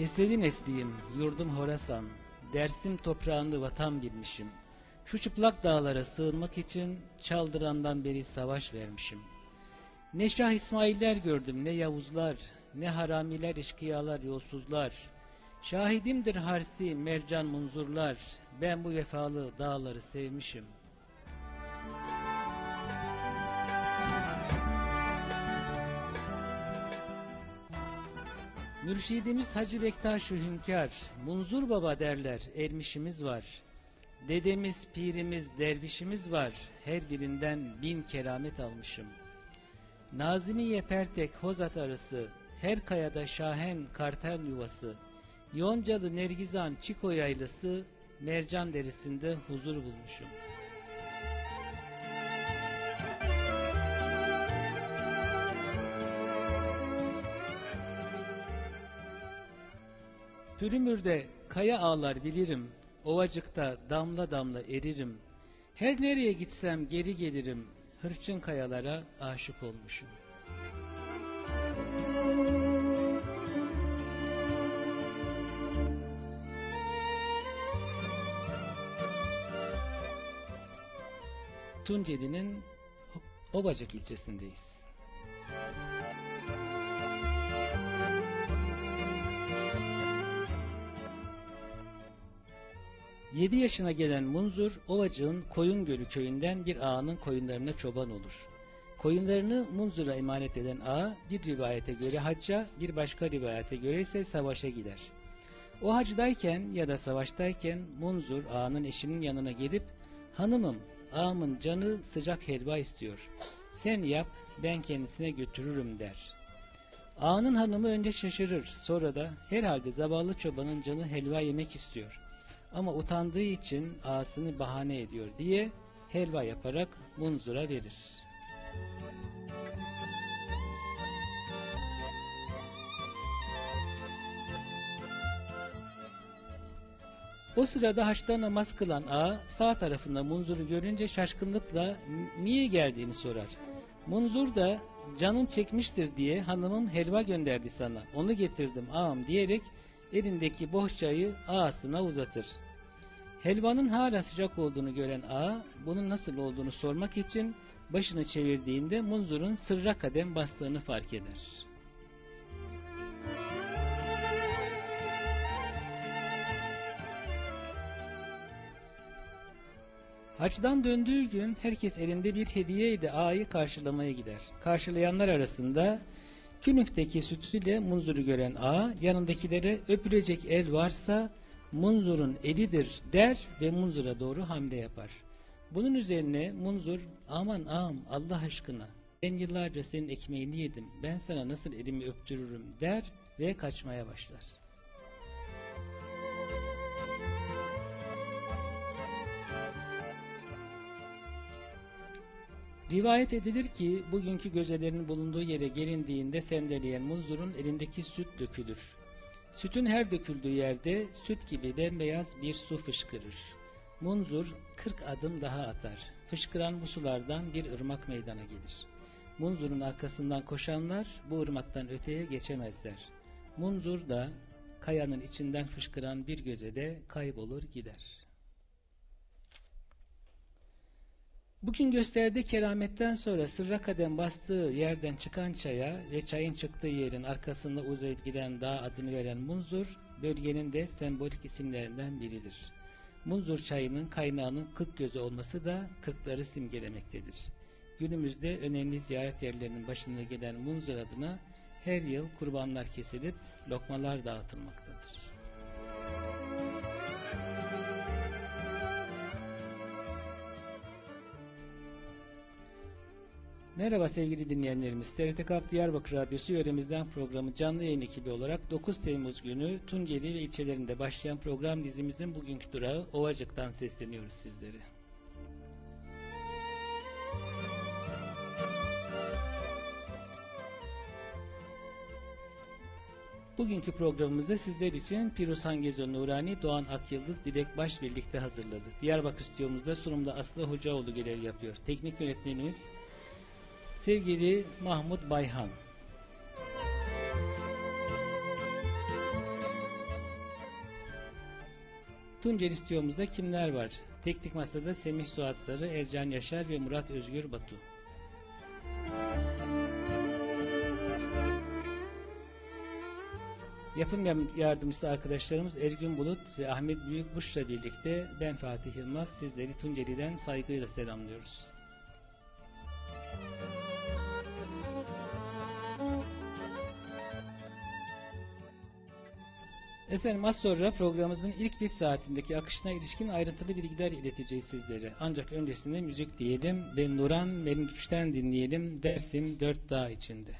Yesevi nesliyim, yurdum Horasan, Dersim toprağını vatan bilmişim. Şu çıplak dağlara sığınmak için Çaldıran'dan beri savaş vermişim. Ne Şah İsmail'ler gördüm, ne Yavuzlar, ne haramiler, eşkıyalar, yolsuzlar. Şahidimdir harsi, mercan munzurlar, ben bu vefalı dağları sevmişim. Mürşidimiz Hacı Bektaş Hünkar, Munzur Baba derler, ermişimiz var. Dedemiz, pirimiz, dervişimiz var, her birinden bin keramet almışım. Nazimiye Pertek, Hozat arısı, her kayada şahen kartel yuvası, Yoncalı Nergizan Çiko yaylısı, mercan derisinde huzur bulmuşum. Pürümürde kaya ağlar bilirim, ovacıkta damla damla eririm. Her nereye gitsem geri gelirim, hırçın kayalara aşık olmuşum. Tunceli'nin Obacık ilçesindeyiz. 7 yaşına gelen Munzur, Ovacık'ın Koyun Gölü köyünden bir ağanın koyunlarına çoban olur. Koyunlarını Munzur'a emanet eden ağa bir rivayete göre hacca, bir başka rivayete göre ise savaşa gider. O hacdayken ya da savaştayken Munzur ağanın eşinin yanına gelip hanımım ağamın canı sıcak helva istiyor. Sen yap ben kendisine götürürüm der. Ağanın hanımı önce şaşırır sonra da herhalde zavallı çobanın canı helva yemek istiyor. Ama utandığı için ağasını bahane ediyor diye helva yaparak Munzur'a verir. O sırada haçta namaz kılan ağa sağ tarafında Munzur'u görünce şaşkınlıkla niye geldiğini sorar. Munzur da canın çekmiştir diye hanımım helva gönderdi sana onu getirdim ağam diyerek elindeki bohçayı ağasına uzatır. Helvanın hala sıcak olduğunu gören ağa bunun nasıl olduğunu sormak için başını çevirdiğinde Munzur'un sırra kadem bastığını fark eder. Hacdan döndüğü gün herkes elinde bir hediye ile ağayı karşılamaya gider. Karşılayanlar arasında Künük'teki sütüyle Munzur'u gören ağa yanındakilere öpülecek el varsa Munzur'un elidir der ve Munzur'a doğru hamle yapar. Bunun üzerine Munzur aman ağam Allah aşkına ben yıllarca senin ekmeğini yedim ben sana nasıl elimi öptürürüm der ve kaçmaya başlar. Rivayet edilir ki bugünkü gözelerin bulunduğu yere gelindiğinde sendeleyen Munzur'un elindeki süt dökülür. Sütün her döküldüğü yerde süt gibi bembeyaz bir su fışkırır. Munzur 40 adım daha atar. Fışkıran bu sulardan bir ırmak meydana gelir. Munzur'un arkasından koşanlar bu ırmaktan öteye geçemezler. Munzur da kayanın içinden fışkıran bir gözede kaybolur gider. Bugün gösterdiği kerametten sonra sırra kadem bastığı yerden çıkan çaya ve çayın çıktığı yerin arkasında uzayıp giden dağ adını veren Munzur, bölgenin de sembolik isimlerinden biridir. Munzur çayının kaynağının kırk gözü olması da kırkları simgelemektedir. günümüzde önemli ziyaret yerlerinin başında gelen Munzur adına her yıl kurbanlar kesilip lokmalar dağıtılmaktadır. Merhaba sevgili dinleyenlerimiz. TRT Kap Diyarbakır Radyosu yöremizden programı canlı yayın ekibi olarak 9 Temmuz günü Tunceli ve ilçelerinde başlayan program dizimizin bugünkü durağı Ovacık'tan sesleniyoruz sizlere. Bugünkü programımızda sizler için Pirus Hangezo Nurani, Doğan Akyıldız, Dilek Baş birlikte hazırladı. Diyarbakır stüdyomuzda sunumda Aslı Hocaoğlu görev yapıyor. Teknik yönetmenimiz Sevgili Mahmut Bayhan. Tunceli stüdyomuzda kimler var? Teknik masada Semih Suat Sarı, Ercan Yaşar ve Murat Özgür Batu. Yapım yardımcısı arkadaşlarımız Ergün Bulut ve Ahmet Büyükbuş'la birlikte ben Fatih Yılmaz sizleri Tunceli'den saygıyla selamlıyoruz. Efendim az sonra programımızın ilk bir saatindeki akışına ilişkin ayrıntılı bilgiler ileteceğiz sizlere. Ancak öncesinde müzik diyelim. Ben Nuran, beni güçten dinleyelim. Dersim dört dağ içinde.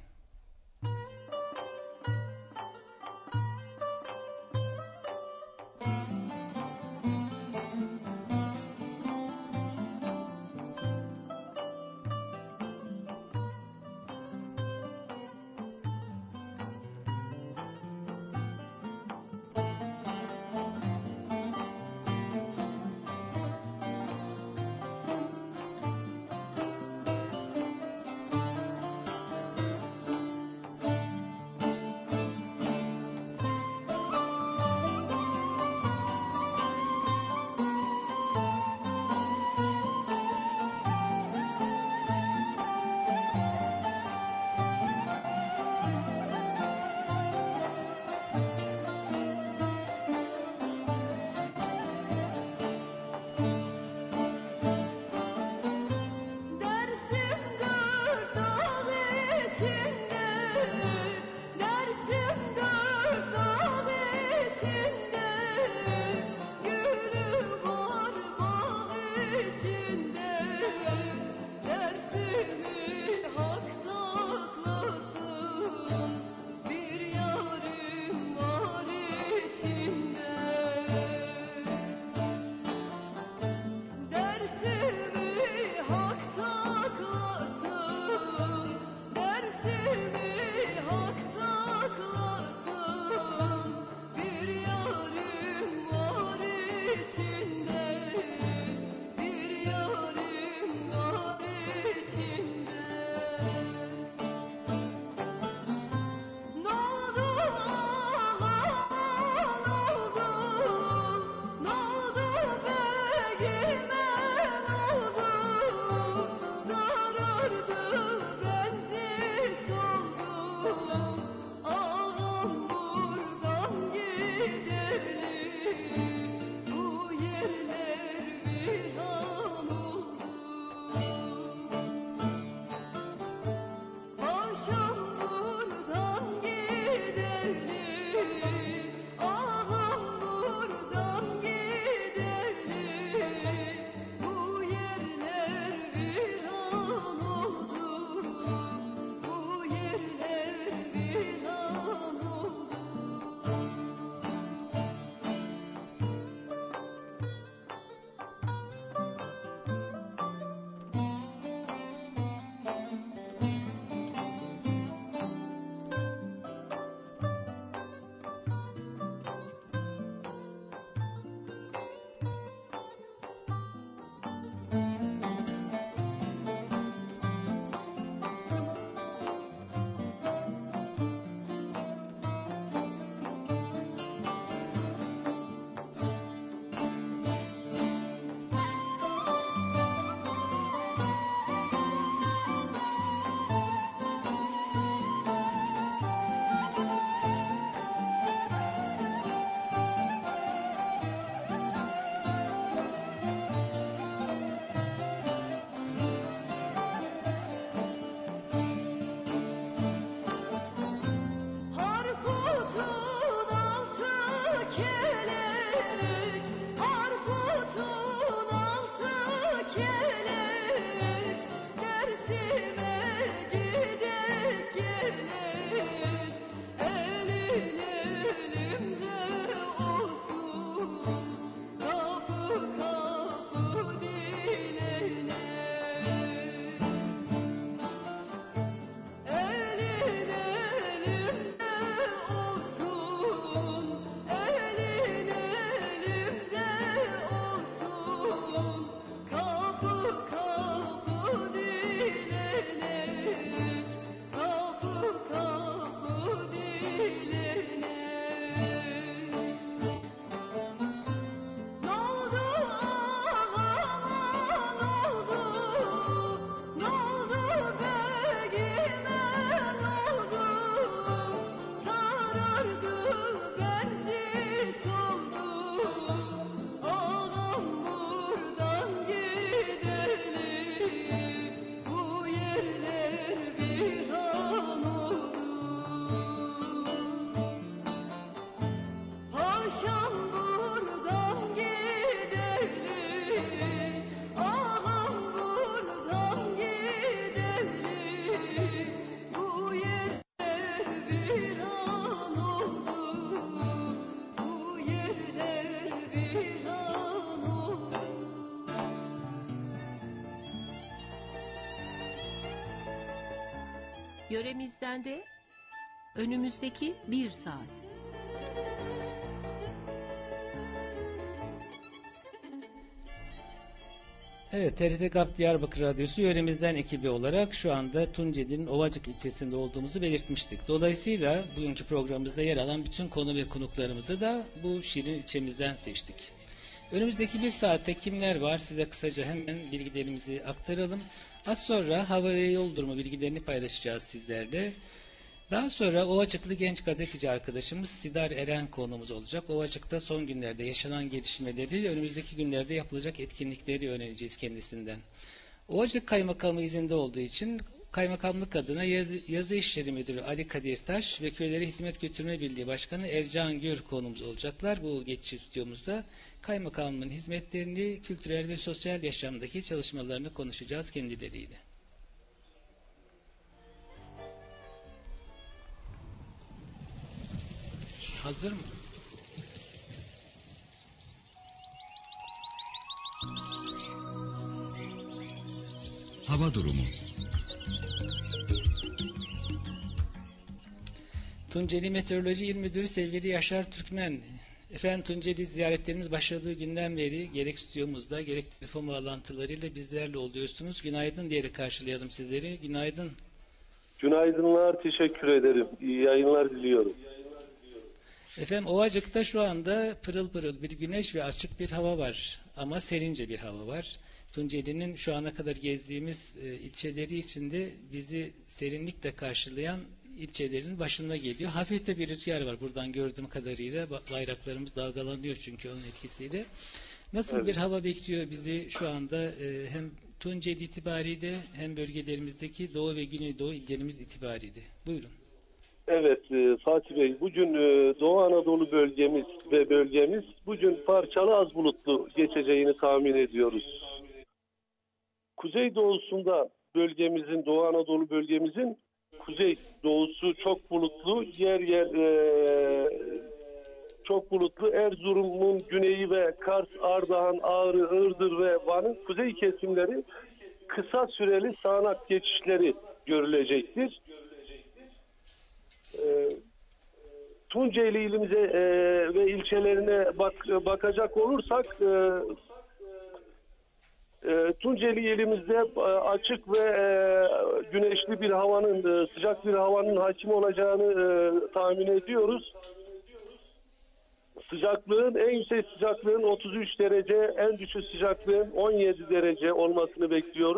Зачем? Yöremizden de önümüzdeki bir saat. Evet, TRT GAP Diyarbakır Radyosu yöremizden ekibi olarak şu anda Tunceli'nin Ovacık ilçesinde olduğumuzu belirtmiştik. Dolayısıyla bugünkü programımızda yer alan bütün konu ve konuklarımızı da bu şirin ilçemizden seçtik. Önümüzdeki bir saatte kimler var size kısaca hemen bilgilerimizi aktaralım. Az sonra hava ve yol durumu bilgilerini paylaşacağız sizlerle. Daha sonra Ovacıklı genç gazeteci arkadaşımız Sidar Eren konuğumuz olacak. Ovacık'ta son günlerde yaşanan gelişmeleri ve önümüzdeki günlerde yapılacak etkinlikleri öğreneceğiz kendisinden. Ovacık Kaymakamı izinde olduğu için Kaymakamlık adına yazı, yazı İşleri Müdürü Ali Kadir Taş ve Köylere Hizmet Götürme Birliği Başkanı Ercan Gür konuğumuz olacaklar. Bu geçici stüdyomuzda kaymakamlığın hizmetlerini, kültürel ve sosyal yaşamdaki çalışmalarını konuşacağız kendileriyle. Hazır mı? Hava durumu. Tunceli Meteoroloji İl Müdürü sevgili Yaşar Türkmen. Efendim Tunceli ziyaretlerimiz başladığı günden beri gerek stüdyomuzda gerek telefon bağlantılarıyla bizlerle oluyorsunuz. Günaydın diyerek karşılayalım sizleri. Günaydın. Günaydınlar, teşekkür ederim. İyi yayınlar diliyorum. Efendim Ovacık'ta şu anda pırıl pırıl bir güneş ve açık bir hava var. Ama serince bir hava var. Tunceli'nin şu ana kadar gezdiğimiz e, ilçeleri içinde bizi serinlikle karşılayan ilçelerin başında geliyor. Hafif de bir rüzgar var buradan gördüğüm kadarıyla. Ba- Bayraklarımız dalgalanıyor çünkü onun etkisiyle. Nasıl bir hava bekliyor bizi şu anda e, hem Tunceli itibariyle hem bölgelerimizdeki Doğu ve Güneydoğu illerimiz itibariyle. Buyurun. Evet e, Fatih Bey, bugün e, Doğu Anadolu bölgemiz ve bölgemiz bugün parçalı az bulutlu geçeceğini tahmin ediyoruz. Kuzey doğusunda bölgemizin, Doğu Anadolu bölgemizin kuzey doğusu çok bulutlu, yer yer e, çok bulutlu. Erzurum'un güneyi ve Kars, Ardahan, Ağrı, Iğdır ve Van'ın kuzey kesimleri kısa süreli sağanak geçişleri görülecektir. Ee, Tunceli ilimize e, ve ilçelerine bak, bakacak olursak e, e, Tunceli ilimizde e, açık ve e, güneşli bir havanın, e, sıcak bir havanın hakim olacağını tahmin ediyoruz. Sıcaklığın en yüksek sıcaklığın 33 derece, en düşük sıcaklığın 17 derece olmasını bekliyoruz.